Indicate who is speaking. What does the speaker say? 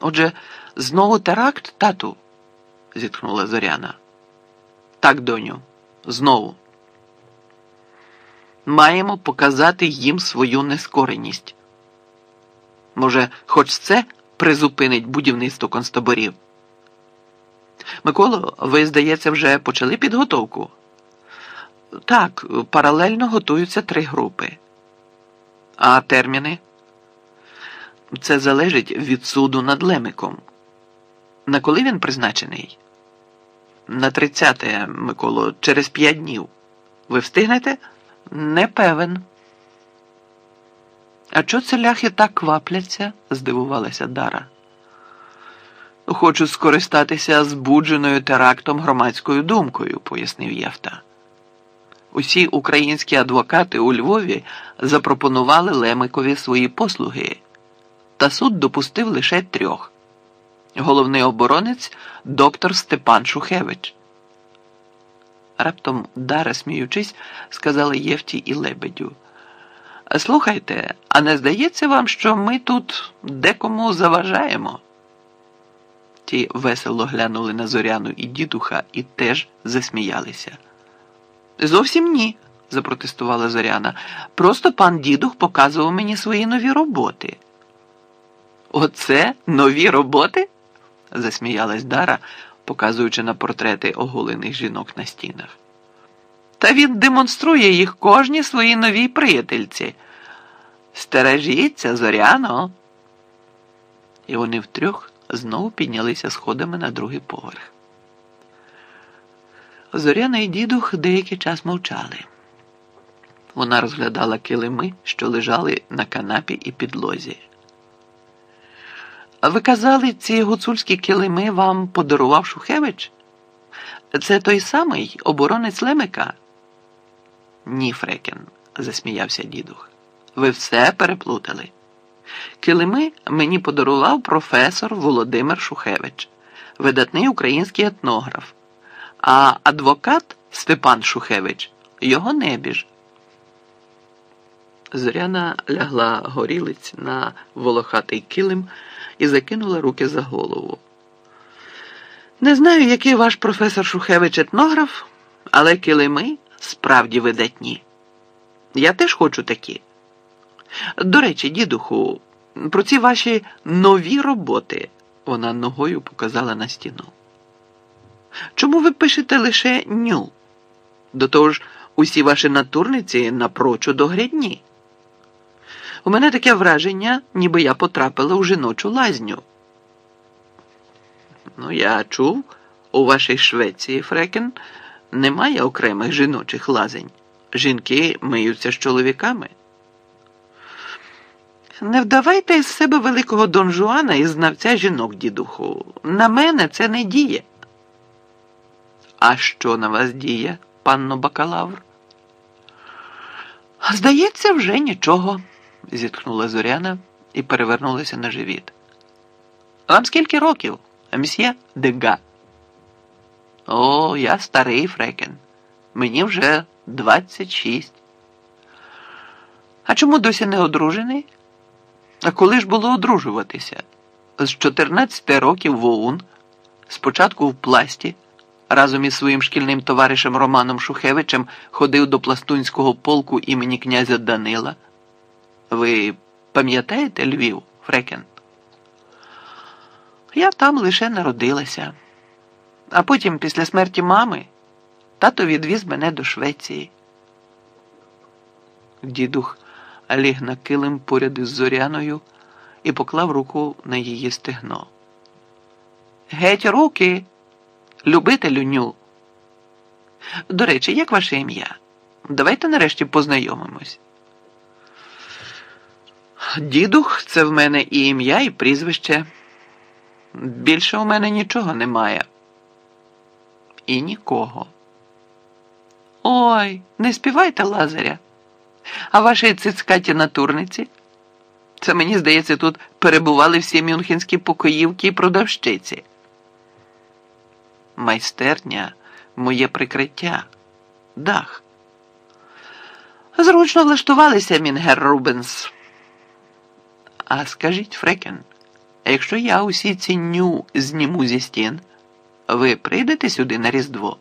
Speaker 1: Отже, знову теракт, тату? зітхнула Зоряна. Так, доню, знову. Маємо показати їм свою нескореність. Може, хоч це призупинить будівництво концтаборів? Миколо, ви, здається, вже почали підготовку? Так, паралельно готуються три групи. А терміни? Це залежить від суду над Лемиком. На коли він призначений? На 30, Миколо, через п'ять днів. Ви встигнете? Не певен. А чого це ляхи так квапляться? здивувалася Дара. Хочу скористатися збудженою терактом громадською думкою, пояснив Євта. Усі українські адвокати у Львові запропонували Лемикові свої послуги, та суд допустив лише трьох. Головний оборонець доктор Степан Шухевич. Раптом Дара, сміючись, сказала Євті і Лебедю. Слухайте, а не здається вам, що ми тут декому заважаємо? Ті весело глянули на зоряну і дідуха і теж засміялися. Зовсім ні, запротестувала Зоряна. Просто пан дідух показував мені свої нові роботи. Оце нові роботи? засміялась Дара, показуючи на портрети оголених жінок на стінах. Та він демонструє їх кожній своїй новій приятельці. Стережіться, зоряно. І вони втрьох знову піднялися сходами на другий поверх. Зоряна і дідух деякий час мовчали. Вона розглядала килими, що лежали на канапі і підлозі. Ви казали, ці гуцульські килими вам подарував Шухевич? Це той самий оборонець Лемика? Ні, Фрекен, засміявся дідух. Ви все переплутали. Килими мені подарував професор Володимир Шухевич, видатний український етнограф, а адвокат Степан Шухевич його небіж. Зоряна лягла горілиць на волохатий килим і закинула руки за голову. Не знаю, який ваш професор Шухевич етнограф, але килими справді видатні. Я теж хочу такі. До речі, дідуху, про ці ваші нові роботи вона ногою показала на стіну. Чому ви пишете лише ню? До того ж, усі ваші натурниці напрочуд огрядні. У мене таке враження, ніби я потрапила у жіночу лазню. Ну, я чув, у вашій Швеції, Фрекен, немає окремих жіночих лазень. Жінки миються з чоловіками. Не вдавайте із себе великого Дон Жуана і знавця жінок, дідуху. На мене це не діє. А що на вас діє, панно бакалавр? Здається, вже нічого, зітхнула Зоряна і перевернулася на живіт. Вам скільки років, мсьє Дега? О, я старий Фрекен. Мені вже двадцять шість. А чому досі не одружений? А коли ж було одружуватися? З 14 років в ОУН, спочатку в пласті, разом із своїм шкільним товаришем Романом Шухевичем ходив до пластунського полку імені князя Данила. Ви пам'ятаєте Львів, Фрекен? Я там лише народилася, а потім, після смерті мами, тато відвіз мене до Швеції. Дідух ліг на килим поряд із зоряною і поклав руку на її стегно. Геть руки, любителю ню. До речі, як ваше ім'я? Давайте нарешті познайомимось. Дідух це в мене і ім'я, і прізвище. Більше у мене нічого немає. І нікого. Ой, не співайте Лазаря. А ваші цицькаті натурниці? Це мені здається, тут перебували всі мюнхенські покоївки і продавщиці. Майстерня моє прикриття, дах. Зручно влаштувалися, Мінгер Рубенс. А скажіть, Фрекен, якщо я усі ці ню зніму зі стін, ви прийдете сюди на Різдво?